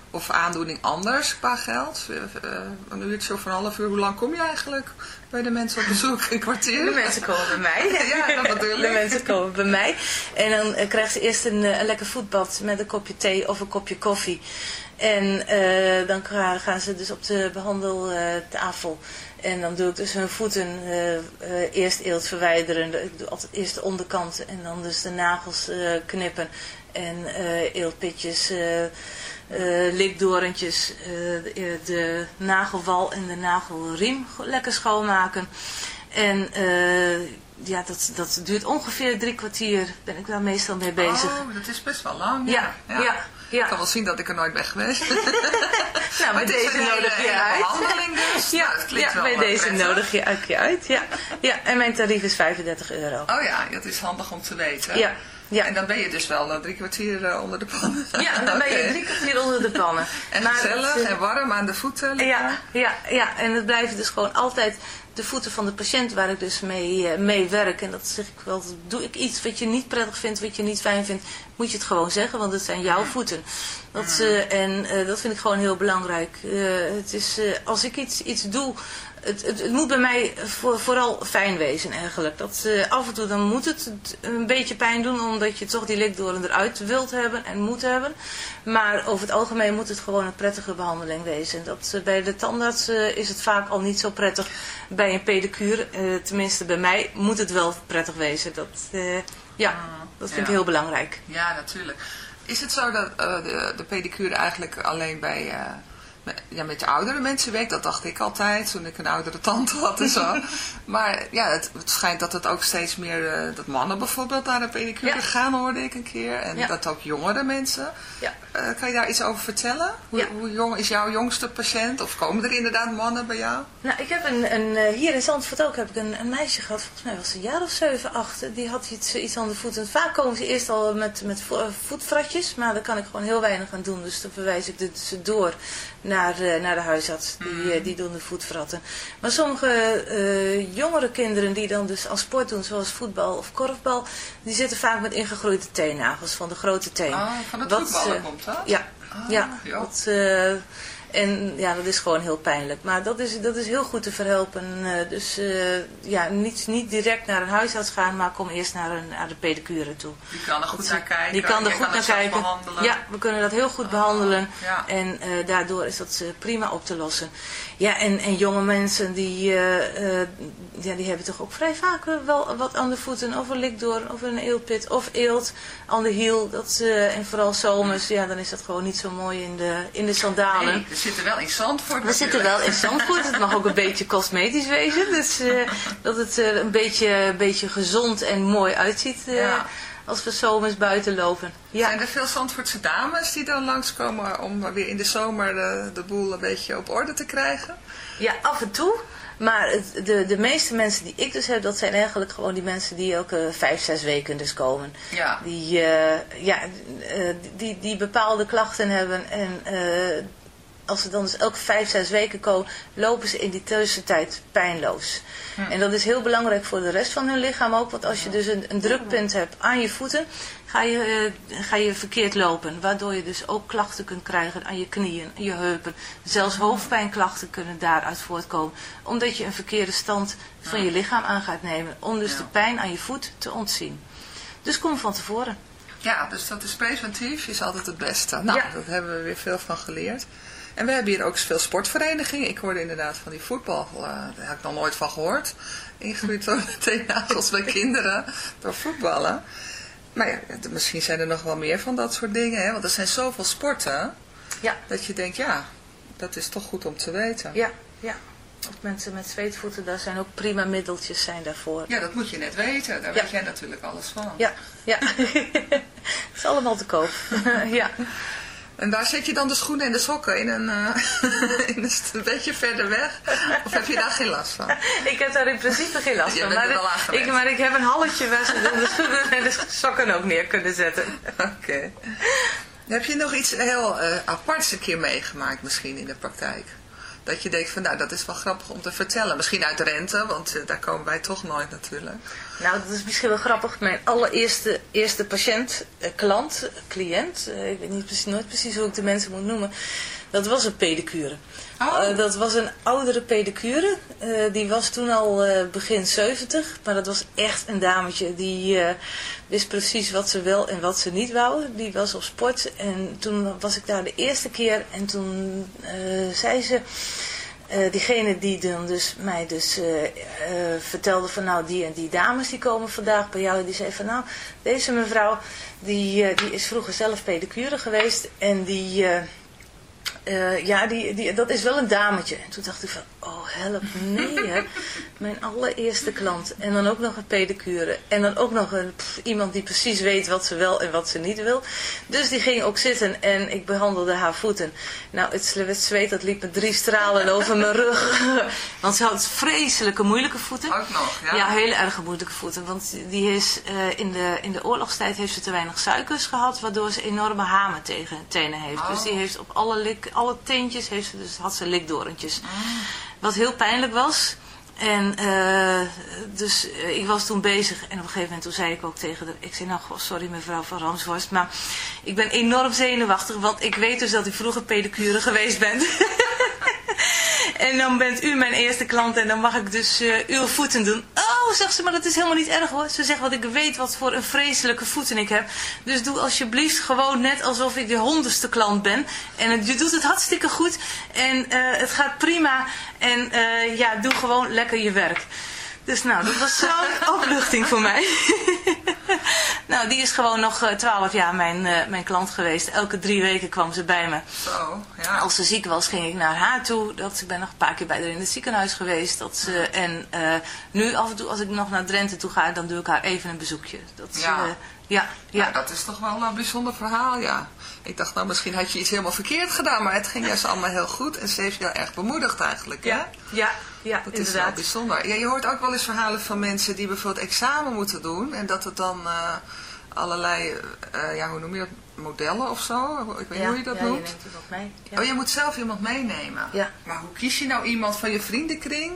C: of aandoening anders qua geld? Eh, eh, een uurtje of een half uur. Hoe lang kom je eigenlijk bij de mensen op bezoek? Een kwartier?
D: De mensen komen bij mij. [laughs]
C: Ja, dat bedoel
D: De mensen komen bij mij. En dan eh, krijgen ze eerst een, een lekker voetbad met een kopje thee of een kopje koffie. En eh, dan ga- gaan ze dus op de behandeltafel. En dan doe ik dus hun voeten eh, eh, eerst eelt verwijderen. Ik doe altijd eerst de onderkant en dan dus de nagels eh, knippen. En eh eeltpitjes, eh eh, likdorentjes, eh, de, de nagelwal en de nagelriem lekker schoonmaken. En eh, ja, dat, dat duurt ongeveer drie kwartier. Ben ik daar meestal mee bezig.
C: Oh, dat is best wel lang.
D: ja, ja, ja.
C: Ik kan wel zien dat ik er nooit ben geweest. [laughs]
D: nou, bij deze nodig je uit.
C: dus.
D: Ja,
C: Nou,
D: ja bij deze
C: prettig.
D: nodig je je uit. Ja. ja, en mijn tarief is 35 euro.
C: Oh ja, dat is handig om te weten.
D: Ja, ja.
C: En dan ben je dus wel na drie kwartier eh, onder de pannen.
D: Ja, dan ben je [laughs] drie kwartier onder de pannen. [laughs]
C: En
D: Maar
C: gezellig
D: het, eh,
C: en warm aan de voeten. liggen.
D: Ja, ja, ja, en het blijven dus gewoon altijd de voeten van de patiënt waar ik dus mee, eh, mee werk. En dat zeg ik wel, doe ik iets wat je niet prettig vindt, wat je niet fijn vindt, moet je het gewoon zeggen, want het zijn jouw voeten. Dat, eh, en eh, dat vind ik gewoon heel belangrijk. Eh, het is, eh, als ik iets, iets doe, het, het, het moet bij mij voor, vooral fijn wezen eigenlijk. Dat, eh, af en toe dan moet het een beetje pijn doen, omdat je toch die likdoren eruit wilt hebben en moet hebben. Maar over het algemeen moet het gewoon een prettige behandeling wezen. Dat, eh, bij de tandarts eh, is het vaak al niet zo prettig. Bij een pedicure, tenminste bij mij, moet het wel prettig wezen. Dat, ja, dat vind ik heel belangrijk.
C: Ja, natuurlijk. Is het zo dat de, de pedicure eigenlijk alleen bij ja, met de oudere mensen werkt? Dat dacht ik altijd toen ik een oudere tante had en zo. [laughs] maar ja, het, het schijnt dat het ook steeds meer, eh, dat mannen bijvoorbeeld naar de pedicure
D: Ja.
C: gaan hoorde ik een keer. En
D: Ja.
C: dat ook jongere mensen.
D: Ja.
C: Eh, kan je daar iets over vertellen? Hoe,
D: Ja.
C: hoe jong is jouw jongste patiënt? Of komen er inderdaad mannen bij jou?
D: Nou, ik heb een, een, eh, hier in Zandvoort ook heb ik een, een meisje gehad, volgens mij was ze een jaar of zeven, acht. Die had iets, iets aan de voeten. Vaak komen ze eerst al met, met vo- eh, voetfratjes, maar daar kan ik gewoon heel weinig aan doen. Dus dan verwijs ik ze door naar, eh, naar de huisarts. Die, eh, die doen de voetvratten. Maar sommige eh, jongere kinderen die dan dus als sport doen, zoals voetbal of korfbal, die zitten vaak met ingegroeide teennagels van de grote teen.
C: Ah, van het
D: Wat,
C: voetballen
D: eh,
C: komt dat?
D: Ja,
C: Ah,
D: ja.
C: joh.
D: Dat, eh, en ja, dat is gewoon heel pijnlijk. Maar dat is, dat is heel goed te verhelpen. Eh, dus eh, ja, niet, niet direct naar een huisarts gaan, maar kom eerst naar, een, naar de pedicure toe.
C: Die kan er goed
D: Dat-
C: naar kijken.
D: Die kan er goed naar kijken. Ja, we kunnen dat heel goed behandelen.
C: ja.
D: En eh, daardoor is dat prima op te lossen. Ja, en, en jonge mensen die, ja, die hebben toch ook vrij vaak wel wat aan de voeten. Of een likdoor, of een eeltpit, of eelt aan de hiel. Dat, en vooral zomers, ja, dan is dat gewoon niet zo mooi in de, in de sandalen.
C: Nee, we zitten wel in Zandvoort
D: We zitten wel in Zandvoort. Het mag ook een beetje cosmetisch wezen. Dus eh, dat het er een beetje, een beetje gezond en mooi uitziet eh,
C: Ja.
D: als we zomers buiten lopen. Ja.
C: Zijn er veel Zandvoortse dames die dan langskomen om weer in de zomer de, de boel een beetje op orde te krijgen?
D: ja, af en toe. Maar de, de meeste mensen die ik dus heb, dat zijn eigenlijk gewoon die mensen die elke vijf, zes weken dus komen.
C: Ja.
D: Die, eh, ja, eh, die, die bepaalde klachten hebben en eh, als ze dan dus elke vijf, zes weken komen, lopen ze in die tussentijd pijnloos. En dat is heel belangrijk voor de rest van hun lichaam ook, want als je dus een, een drukpunt hebt aan je voeten, ga je, eh, ga je verkeerd lopen. Waardoor je dus ook klachten kunt krijgen aan je knieën, je heupen. Zelfs hoofdpijnklachten kunnen daaruit voortkomen. Omdat je een verkeerde stand van je lichaam aan gaat nemen. Om dus de pijn aan je voet te ontzien. Dus kom van tevoren.
C: Ja, dus dat is preventief, is altijd het beste. Nou,
D: Ja.
C: daar hebben we weer veel van geleerd. En we hebben hier ook veel sportverenigingen. Ik hoorde inderdaad van die voetbal, eh, daar heb ik nog nooit van gehoord. Ingegroeid door [laughs] teennagels bij kinderen, door voetballen. Maar ja, misschien zijn er nog wel meer van dat soort dingen, hè? want er zijn zoveel sporten,
D: Ja,
C: dat je denkt, ja, dat is toch goed om te weten.
D: ja, ja. Of mensen met zweetvoeten, daar zijn ook prima middeltjes zijn daarvoor.
C: Ja, dat moet je net weten, daar
D: Ja.
C: weet jij natuurlijk alles van.
D: Ja, ja. [laughs] Het is allemaal te koop. [laughs] ja.
C: En daar zet je dan de schoenen en de sokken in een, eh, [laughs] in een, beetje verder weg? Of heb je daar geen last van? [laughs]
D: Ik heb daar in principe geen last van. Maar, ik, maar ik heb een halletje waar ze de schoenen en de sokken ook neer kunnen zetten. [laughs]
C: Oké. Heb je nog iets heel eh, aparts een keer meegemaakt misschien in de praktijk? Dat je denkt van nou dat is wel grappig om te vertellen. Misschien uit Rente, want eh, daar komen wij toch nooit natuurlijk.
D: Nou, dat is misschien wel grappig. Mijn allereerste eerste patiënt, eh, klant, cliënt, eh, ik weet niet nooit precies hoe ik de mensen moet noemen. Dat was een pedicure.
C: Oh.
D: Eh, dat was een oudere pedicure. Eh, die was toen al eh, begin 70. Maar dat was echt een dametje. Die wist precies wat ze wel en wat ze niet wou. Die was op sport. En toen was ik daar de eerste keer. En toen zei ze... diegene die dan dus mij dus vertelde van nou die en die dames die komen vandaag bij jou. Die zei van nou deze mevrouw die, die is vroeger zelf pedicure geweest. En die... eh, ja, die, die, dat is wel een dametje. En toen dacht ik van, oh help, nee hè. Mijn allereerste klant. En dan ook nog een pedicure. En dan ook nog een, pff, iemand die precies weet wat ze wel en wat ze niet wil. Dus die ging ook zitten en ik behandelde haar voeten. Nou, het, zwe- het zweet dat liep met drie stralen over mijn rug. [laughs] Want ze had vreselijke moeilijke voeten.
C: Ook nog, ja.
D: Ja, hele erg moeilijke voeten. Want die is, eh, in, de, in de oorlogstijd heeft ze te weinig suikers gehad, waardoor ze enorme hamen tegen tenen heeft.
C: Oh.
D: Dus die heeft op alle, lik, alle teentjes heeft ze, dus had ze likdorentjes.
C: Ah.
D: Wat heel pijnlijk was. En eh, dus eh, ik was toen bezig en op een gegeven moment toen zei ik ook tegen haar, ik zei nou sorry mevrouw van Ramshorst, maar ik ben enorm zenuwachtig, want ik weet dus dat u vroeger pedicure geweest bent. [laughs] En dan bent u mijn eerste klant en dan mag ik dus eh, uw voeten doen. Oh, zegt ze, maar dat is helemaal niet erg hoor. Ze zegt, want ik weet wat voor een vreselijke voeten ik heb. Dus doe alsjeblieft gewoon net alsof ik de honderdste klant ben. En het- je doet het hartstikke goed. En eh, het gaat prima. En eh, ja, doe gewoon lekker je werk. Dus nou, dat was zo'n [laughs] opluchting voor mij. [laughs] nou, die is gewoon nog eh, twaalf jaar mijn, eh, mijn klant geweest. Elke drie weken kwam ze bij me.
C: Zo, ja.
D: Als ze ziek was, ging ik naar haar toe. Dat, ik ben nog een paar keer bij haar in het ziekenhuis geweest. Dat ze, en eh, nu af en toe, als ik nog naar Drenthe toe ga, dan doe ik haar even een bezoekje. Dat,
C: Ja.
D: Ja, ja.
C: Ja, dat is toch wel een bijzonder verhaal, ja. Ik dacht, nou, misschien had je iets helemaal verkeerd gedaan, maar het ging juist [laughs] allemaal heel goed. En ze heeft je erg bemoedigd eigenlijk, hè?
D: ja, ja, ja,
C: Dat is wel bijzonder. Ja, je hoort ook wel eens verhalen van mensen die bijvoorbeeld examen moeten doen. En dat het dan eh, allerlei, eh, ja, hoe noem je dat, modellen of zo? Ik weet niet hoe je dat
D: ja,
C: noemt.
D: je neemt het op mee. Ja.
C: Oh, je moet zelf iemand meenemen.
D: Ja.
C: Maar hoe kies je nou iemand van je vriendenkring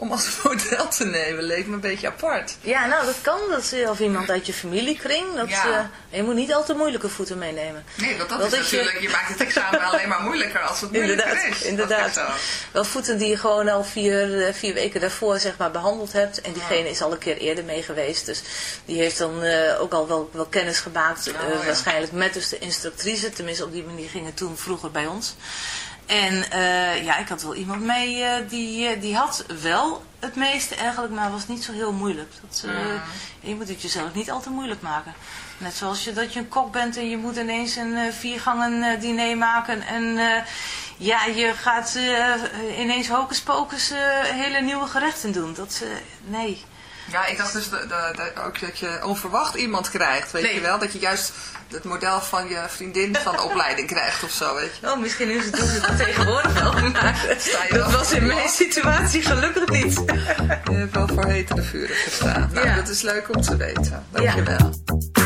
C: om als model te nemen? Leek me een beetje apart.
D: Ja, nou dat kan. Dat of iemand uit je familiekring. Dat,
C: Ja.
D: eh, je moet niet al te moeilijke voeten meenemen.
C: Nee, want dat
D: Want
C: is
D: dat je-
C: natuurlijk, je... maakt het examen alleen maar moeilijker als het moeilijker
D: Inderdaad,
C: is.
D: inderdaad.
C: Dat.
D: Wel voeten die je gewoon al vier, eh, vier weken daarvoor zeg maar behandeld hebt. En diegene is al een keer eerder mee geweest. Dus die heeft dan eh, ook al wel, wel kennis gemaakt. eh,
C: Oh, ja.
D: Waarschijnlijk met dus de instructrice. Tenminste op die manier ging het toen vroeger bij ons. En eh, ja, ik had wel iemand mee eh, die, eh, die had wel het meeste eigenlijk, maar was niet zo heel moeilijk. Dat, Je moet het jezelf niet al te moeilijk maken. Net zoals je, dat je een kok bent en je moet ineens een viergangen diner maken. En ja, je gaat ineens hocus pocus hele nieuwe gerechten doen. Dat, nee.
C: Ja, ik dacht dus de, de, de- ook dat je onverwacht iemand krijgt, weet
D: Nee.
C: je wel? Dat je juist het model van je vriendin van de [laughs] opleiding krijgt of zo, weet je
D: Oh, misschien is het, doen ze tegenwoordig wel. Maar [laughs] dat was in mijn situatie gelukkig niet.
C: Je hebt wel voor hetere vuren gestaan. Nou,
D: Ja.
C: dat is leuk om te weten. Dankjewel.
E: Every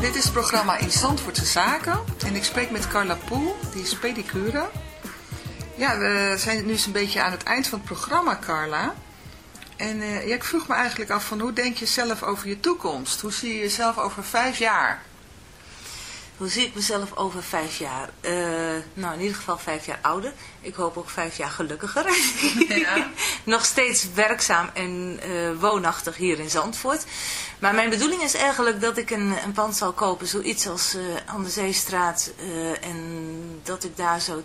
C: dit is het programma In Zandvoortse Zaken. En ik spreek met Carla Poel, die is pedicure. Ja, we zijn nu eens een beetje aan het eind van het programma, Carla. En eh, ja, ik vroeg me eigenlijk af van hoe denk je zelf over je toekomst? Hoe zie je jezelf over vijf jaar?
D: Hoe zie ik mezelf over vijf jaar? Eh, nou, in ieder geval vijf jaar ouder. Ik hoop ook vijf jaar gelukkiger. [laughs]
C: Ja. [laughs]
D: Nog steeds werkzaam en eh, woonachtig hier in Zandvoort. Maar mijn bedoeling is eigenlijk dat ik een, een pand zal kopen. Zoiets als eh aan de Zeestraat. eh, en dat ik daar zo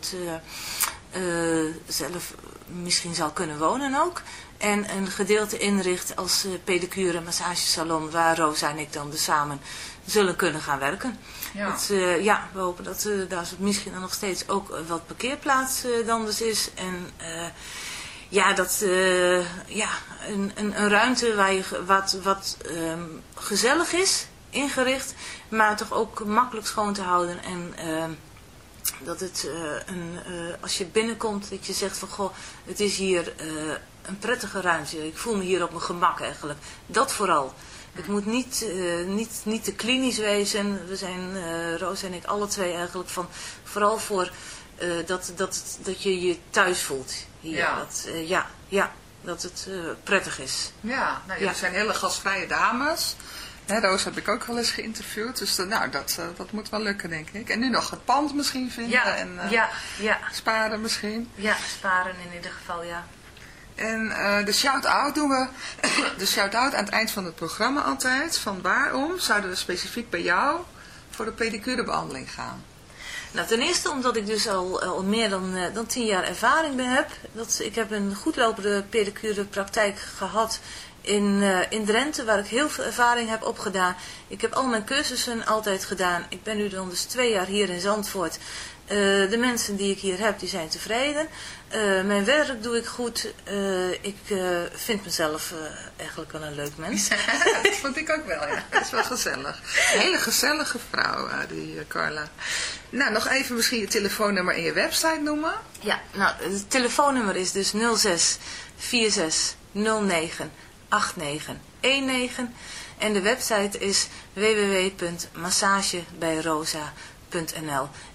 D: eh, eh, zelf misschien zal kunnen wonen ook. En een gedeelte inricht als eh, pedicure en massagesalon. Waar Rosa en ik dan dus samen zullen kunnen gaan werken.
C: Ja.
D: Eh, ja, we hopen dat eh, daar misschien dan nog steeds ook eh, wat parkeerplaats dan dus is. En ja, dat, ja een, een, een ruimte waar je wat, wat ehm, gezellig is, ingericht. Maar toch ook makkelijk schoon te houden. En ehm, dat het, een, als je binnenkomt, dat je zegt van goh, het is hier een prettige ruimte. Ik voel me hier op mijn gemak eigenlijk. Dat vooral. Het moet niet, eh, niet, niet te klinisch wezen. We zijn, eh Roos en ik, alle twee eigenlijk van, vooral voor eh, dat, dat, dat je je thuis voelt hier.
C: Ja.
D: Dat, ja, ja, dat het eh, prettig is.
C: Ja, nou, Ja. er zijn hele gastvrije dames. Hè, Roos heb ik ook wel eens geïnterviewd. Dus nou, dat, dat moet wel lukken, denk ik. En nu nog het pand misschien vinden. en,
D: ja, ja,
C: Sparen misschien.
D: ja, sparen in ieder geval, ja.
C: En eh, de shout-out doen we, [coughs] de shout-out aan het eind van het programma altijd. Van waarom zouden we specifiek bij jou voor de pedicurebehandeling gaan?
D: Nou, ten eerste omdat ik dus al, al meer dan, eh, dan tien jaar ervaring bij heb. Dat, ik heb een goedlopende pedicure praktijk gehad in, eh, in Drenthe, waar ik heel veel ervaring heb opgedaan. Ik heb al mijn cursussen altijd gedaan. Ik ben nu dan dus twee jaar hier in Zandvoort. Eh, de mensen die ik hier heb, die zijn tevreden. Eh, mijn werk doe ik goed. Eh, ik vind mezelf eigenlijk wel een leuk mens. [laughs]
C: dat vond ik ook wel, ja. Dat is wel gezellig. Een hele gezellige vrouw, die Carla. Nou, nog even misschien je telefoonnummer en je website noemen.
D: Ja, nou, het telefoonnummer is dus 06 46 09 89 19 en de website is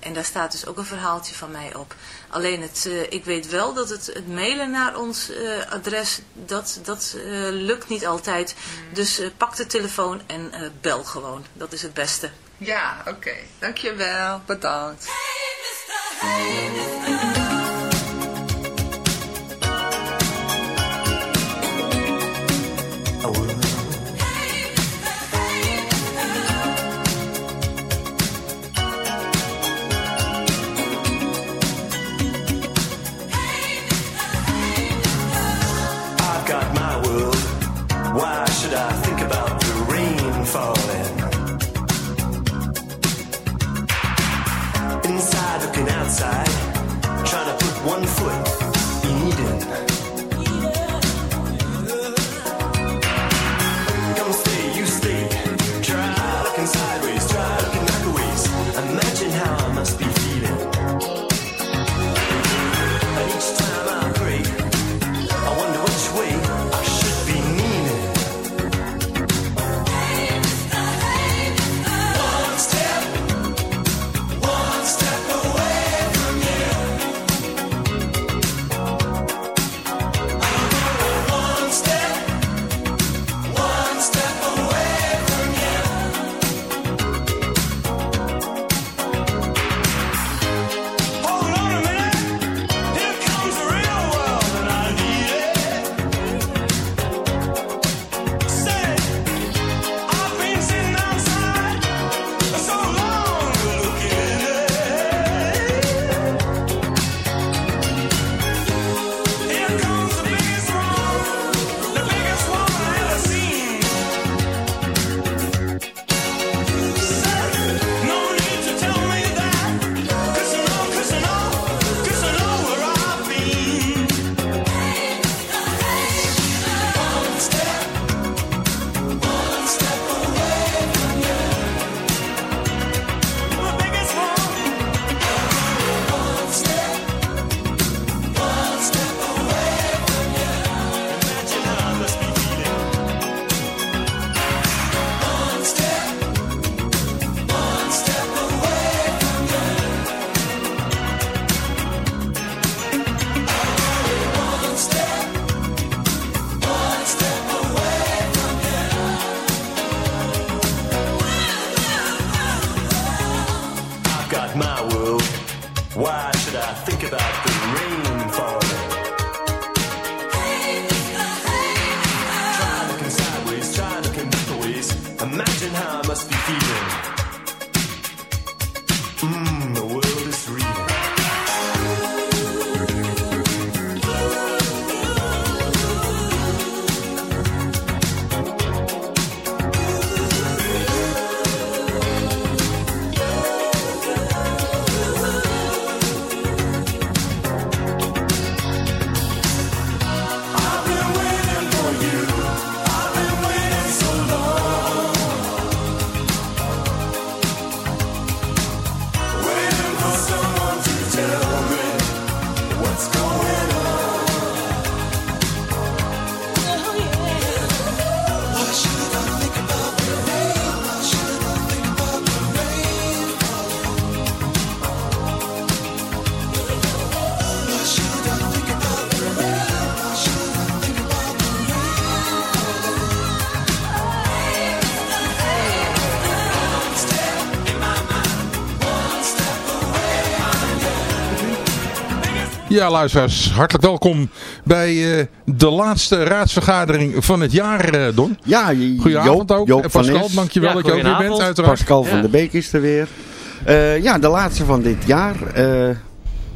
D: en daar staat dus ook een verhaaltje van mij op. Alleen het, eh, ik weet wel dat het, het mailen naar ons eh, adres, dat, dat eh, lukt niet altijd. Dus eh, pak de telefoon en eh, bel gewoon. Dat is het beste.
C: Ja, oké. Dankjewel. Bedankt.
G: Ja, luisteraars, hartelijk welkom bij eh, de laatste raadsvergadering van het jaar, eh, Don.
H: Ja,
G: Goedenavond ook.
H: Joop
G: En
H: van
G: Pascal, dankjewel
I: Ja,
G: dat je ook weer bent, uiteraard.
H: Pascal van
I: Ja.
H: der Beek is er weer. Eh, ja, de laatste van dit jaar. Eh,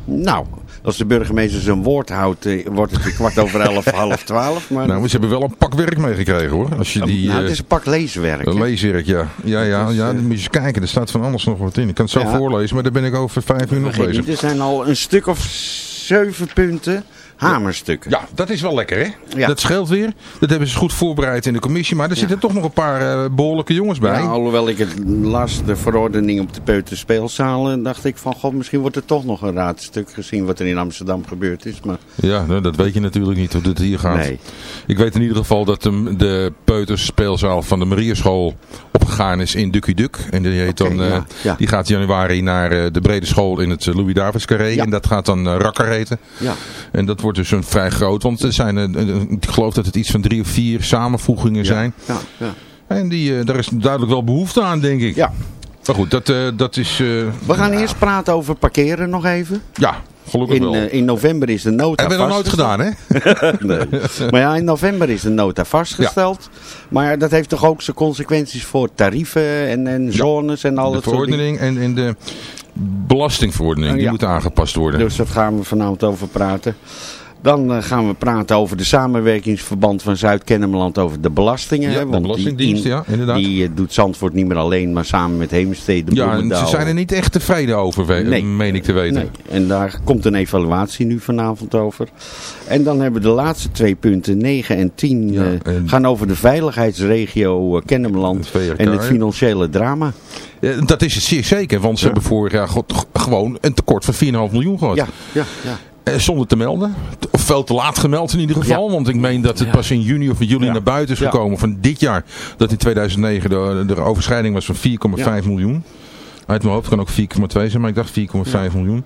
H: nou, als de burgemeester zijn woord houdt, wordt het kwart over elf, [laughs] half twaalf. Maar
G: Nou, maar ze hebben wel een pak werk meegekregen hoor. Als je die
H: nou, het is een pak leeswerk. hè.
G: leeswerk, ja. Ja, ja,
H: is,
G: ja, dan moet je eens kijken. Er staat van alles nog wat in. Ik kan het zo
H: Ja.
G: voorlezen, maar daar ben ik over vijf uur nog bezig.
H: er zijn al een stuk of zeven punten hamerstukken.
G: Ja, dat is wel lekker hè.
H: Ja.
G: Dat scheelt weer. Dat hebben ze goed voorbereid in de commissie. Maar er zitten toch nog een paar eh, behoorlijke jongens bij.
H: Ja, alhoewel ik het las, de verordening op de peuterspeelzalen, dacht ik van, god, misschien wordt er toch nog een raadstuk gezien wat er in Amsterdam gebeurd is. Maar
G: Ja, nou, dat weet je natuurlijk niet hoe het hier gaat.
H: nee.
G: Ik weet in ieder geval dat de, de peuterspeelzaal van de Marierschool opgegaan is in Ducky Duck. En die, heet dan, eh,
H: ja,
G: die gaat in januari naar eh, de brede school in het Louis Davids Carré.
H: Ja.
G: En dat gaat dan Rakker heten.
H: Ja.
G: En dat wordt dus een vrij groot. Want er zijn, ik geloof dat het iets van drie of vier samenvoegingen zijn.
H: Ja, ja.
G: En die, eh, daar is duidelijk wel behoefte aan, denk ik.
H: ja.
G: Maar goed, dat, eh, dat is... eh,
H: We gaan eerst praten over parkeren nog even.
G: Ja, gelukkig
H: In,
G: wel.
H: in november is de nota
G: Hebben we nog nooit gedaan, hè? [laughs]
H: Nee. Maar ja, in november is de nota vastgesteld. Maar dat heeft toch ook zijn consequenties voor tarieven en, en zones en al
G: De verordening en, en de belastingverordening, die
H: Ja.
G: moet aangepast worden.
H: Dus daar gaan we vanavond over praten. Dan eh, gaan we praten over de samenwerkingsverband van Zuid-Kennemerland over de belastingen.
G: Ja,
H: hè,
G: de
H: want
G: Belastingdienst,
H: die,
G: ja, inderdaad.
H: Die eh, doet Zandvoort niet meer alleen, maar samen met Heemstede,
G: Ja, en ze zijn er niet echt tevreden over,
H: Nee.
G: meen ik te weten.
H: Nee, en daar komt een evaluatie nu vanavond over. En dan hebben we de laatste twee punten, 9 en 10,
G: Ja,
H: eh,
G: en-
H: gaan over de veiligheidsregio Kennemerland en het financiële drama.
G: Dat is het zeer zeker, want ze
H: Ja.
G: hebben vorig jaar gewoon een tekort van 4,5 miljoen gehad.
H: Ja, ja, ja.
G: Eh, Zonder te melden. Of veel te laat gemeld in ieder geval. Want ik meen dat het pas in juni of in juli
H: Ja.
G: naar buiten is gekomen van dit jaar. Dat in 2009 de, de overschrijding was van 4,5 miljoen. Uit mijn hoofd kan ook 4,2 zijn, maar ik dacht 4,5 miljoen.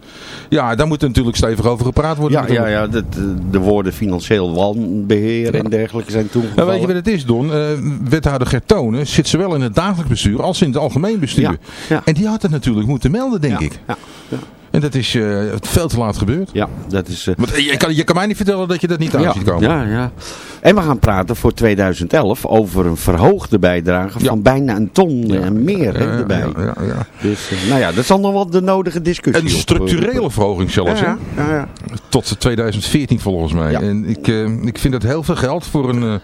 G: Ja, daar moet natuurlijk stevig over gepraat worden.
H: Ja, ja, ja de, de, de woorden financieel wanbeheer en dergelijke zijn
G: Nou,
H: toegevallen.
G: weet je wat het is, Don? Eh, wethouder Gertonen zit zowel in het dagelijks bestuur als in het algemeen bestuur. En die had het natuurlijk moeten melden, denk ik.
H: Ja, ja.
G: En dat is eh, veel te laat gebeurd.
H: ja, dat is... eh,
G: Want eh, je kan, je kan mij niet vertellen dat je dat niet aan
H: ja,
G: ziet komen.
H: ja, ja. En we gaan praten voor 2011 over een verhoogde bijdrage
G: Ja.
H: van bijna een ton en meer hè,
G: Ja, ja,
H: erbij.
G: ja, ja, ja.
H: Dus, nou ja, dat zal nog wel de nodige discussie
G: Een
H: op-
G: structurele verhoging zelfs,
H: ja,
G: hè?
H: ja, ja.
G: Tot 2014 volgens mij.
H: Ja.
G: En ik, ik vind dat heel veel geld voor een...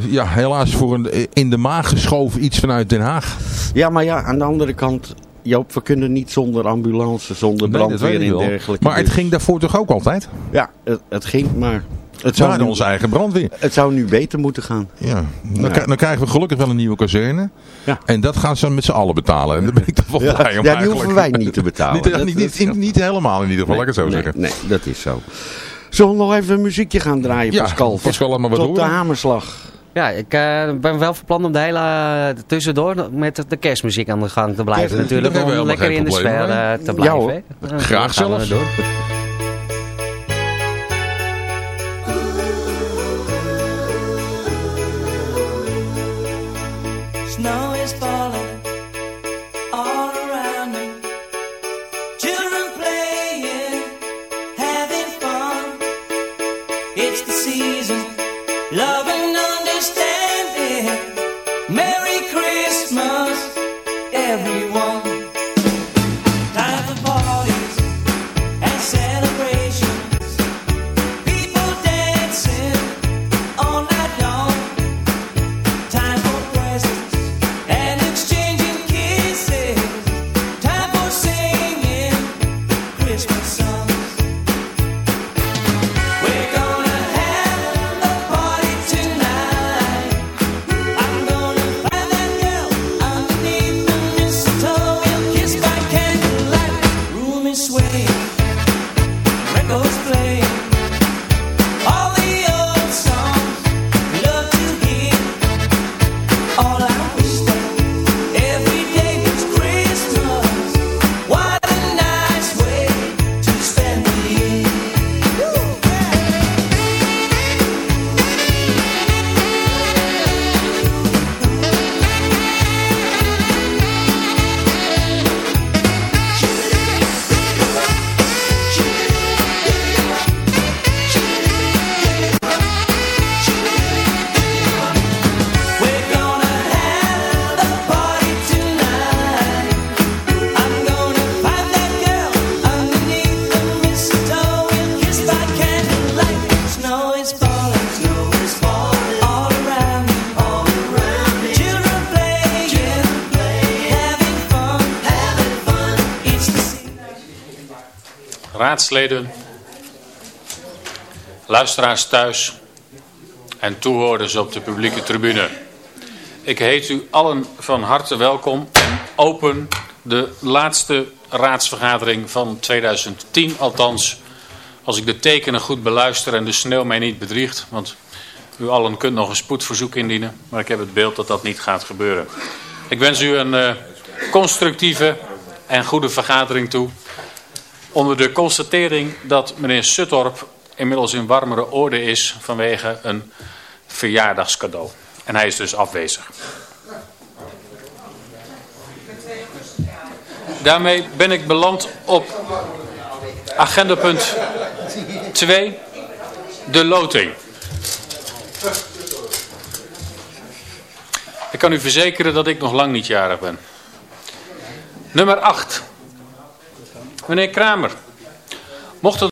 G: ja, helaas voor een in de maag geschoven iets vanuit Den Haag.
H: ja, maar ja, aan de andere kant... Joop, we kunnen niet zonder ambulance, zonder
G: Nee,
H: brandweer en dergelijke.
G: Maar het
H: Dus-
G: ging daarvoor toch ook altijd?
H: Ja, het, het ging, maar... Het zou, nu,
G: onze eigen brandweer.
H: het zou nu beter moeten gaan.
G: Ja. Dan,
H: Ja.
G: dan krijgen we gelukkig wel een nieuwe kazerne.
H: Ja.
G: En dat gaan ze met z'n allen betalen. En daar ben ik toch wel blij om
H: ja, die hoeven wij niet te betalen. [laughs]
G: niet,
H: Dat-
G: niet,
H: dat-
G: niet, niet helemaal in ieder geval, het zo
H: nee,
G: zeggen.
H: Nee, dat is zo. Zullen we nog even een muziekje gaan draaien,
G: Ja,
H: Pascal?
G: Pascal, maar wat
H: Tot de hamerslag.
I: Ja, ik eh, ben wel van plan om de hele eh, tussendoor met de kerstmuziek aan de gang te blijven natuurlijk. Om lekker in de sfeer eh, te
H: Ja,
I: blijven. Eh,
G: Graag zelfs.
J: Raadsleden, luisteraars thuis en toehoorders op de publieke tribune. Ik heet u allen van harte welkom en open de laatste raadsvergadering van 2010, althans als ik de tekenen goed beluister en de sneeuw mij niet bedriegt, want u allen kunt nog een spoedverzoek indienen, maar ik heb het beeld dat dat niet gaat gebeuren. Ik wens u een uh, constructieve en goede vergadering toe. Onder de constatering dat meneer Suttorp inmiddels in warmere orde is vanwege een verjaardagscadeau. En hij is dus afwezig. Daarmee ben ik beland op agendapunt 2, de loting. Ik kan u verzekeren dat ik nog lang niet jarig ben. Nummer 8. Meneer Kramer, mocht het